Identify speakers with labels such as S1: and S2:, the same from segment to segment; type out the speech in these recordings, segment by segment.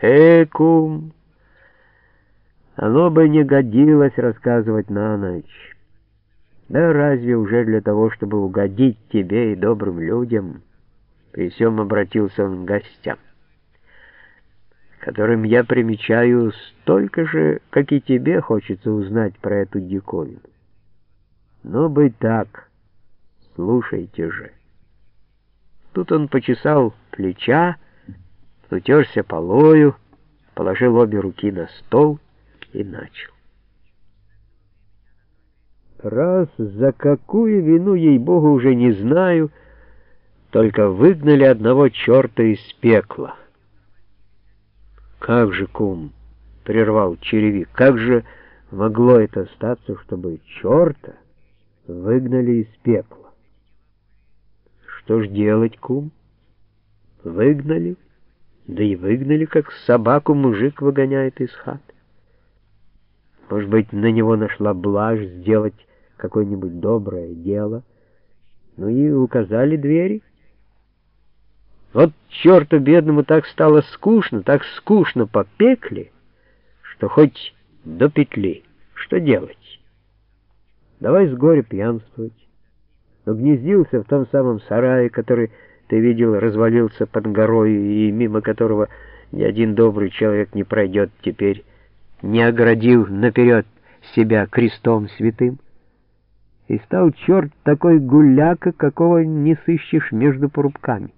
S1: «Э, кум, оно бы не годилось рассказывать на ночь. Да разве уже для того, чтобы угодить тебе и добрым людям?» При всем обратился он к гостям, которым я примечаю столько же, как и тебе хочется узнать про эту диковину. Но быть так, слушайте же. Тут он почесал плеча, утерся полою, положил обе руки на стол и начал. Раз за какую вину, ей-богу, уже не знаю, только выгнали одного черта из пекла. «Как же, кум!» — прервал черевик. «Как же могло это статься, чтобы черта выгнали из пекла?» «Что ж делать, кум? Выгнали?» Да и выгнали, как собаку мужик выгоняет из хат. Может быть, на него нашла блажь сделать какое-нибудь доброе дело, ну и указали двери. Вот черту бедному так стало скучно, так скучно по пекле, что хоть до петли. Что делать? Давай с горя пьянствовать. Но гнездился в том самом сарае, который ты видел, развалился под горой, и мимо которого ни один добрый человек не пройдет теперь, не оградив наперед себя крестом святым. И стал черт такой гуляка, какого не сыщешь между порубками.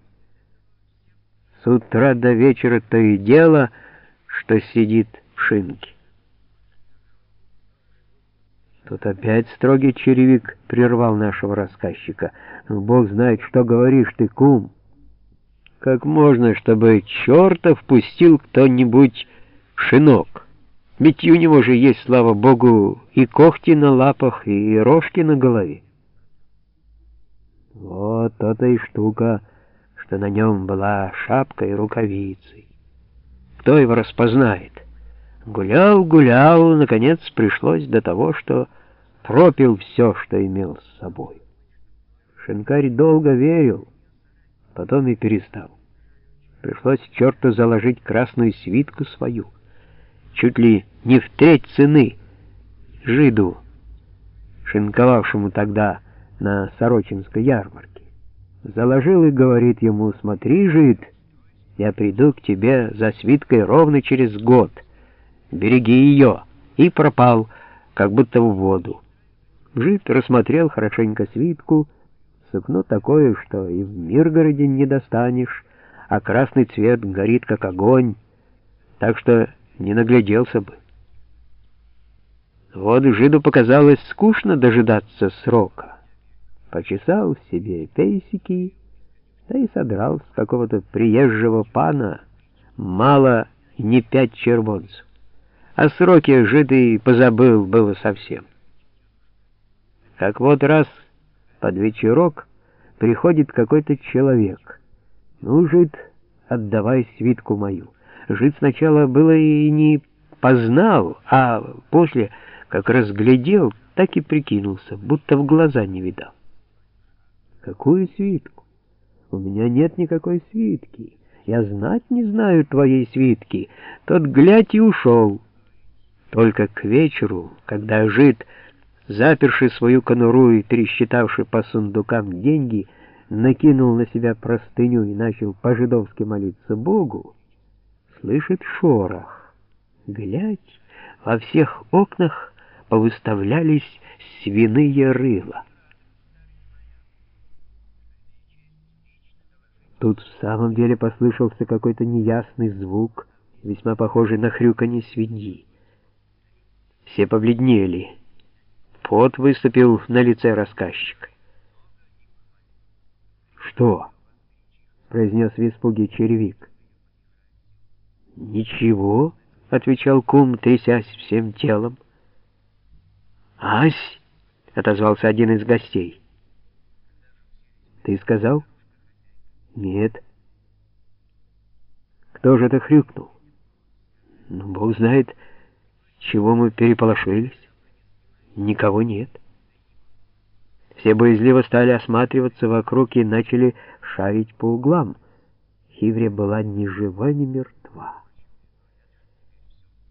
S1: С утра до вечера то и дело, что сидит в шинке. Тут опять строгий черевик прервал нашего рассказчика. Бог знает, что говоришь ты, кум. Как можно, чтобы черта впустил кто-нибудь шинок? Ведь у него же есть, слава Богу, и когти на лапах, и рожки на голове. Вот то-то и штука, что на нем была шапка и рукавицы. Кто его распознает? Гулял, гулял, наконец пришлось до того, что пропил все, что имел с собой. Шинкарь долго верил, потом и перестал. Пришлось черту заложить красную свитку свою, чуть ли не в треть цены жиду, шинковавшему тогда на Сорочинской ярмарке. Заложил и говорит ему, смотри, жид, я приду к тебе за свиткой ровно через год, береги ее, и пропал, как будто в воду. Жид рассмотрел хорошенько свитку, сукно такое, что и в Миргороде не достанешь, а красный цвет горит, как огонь, так что не нагляделся бы. Вот жиду показалось скучно дожидаться срока. Почесал себе пейсики, да и содрал с какого-то приезжего пана мало не пять червонцев. О сроке жиды позабыл было совсем. Как вот раз под вечерок приходит какой-то человек. Ну, жид, отдавай свитку мою. Жид сначала было и не познал, а после, как разглядел, так и прикинулся, будто в глаза не видал. Какую свитку? У меня нет никакой свитки. Я знать не знаю твоей свитки. Тот глядь и ушел. Только к вечеру, когда жид заперший свою конуру и пересчитавший по сундукам деньги, накинул на себя простыню и начал по-жидовски молиться Богу, слышит шорох. Глядь, во всех окнах повыставлялись свиные рыла. Тут в самом деле послышался какой-то неясный звук, весьма похожий на хрюканье свиньи. Все побледнели. Пот выступил на лице рассказчика. «Что?» — произнес в испуге черевик. «Ничего», — отвечал кум, трясясь всем телом. «Ась!» — отозвался один из гостей. «Ты сказал?» «Нет». «Кто же это хрюкнул?» «Ну, Бог знает, чего мы переполошились». Никого нет. Все боязливо стали осматриваться вокруг и начали шарить по углам. Хиврия была ни жива, ни мертва.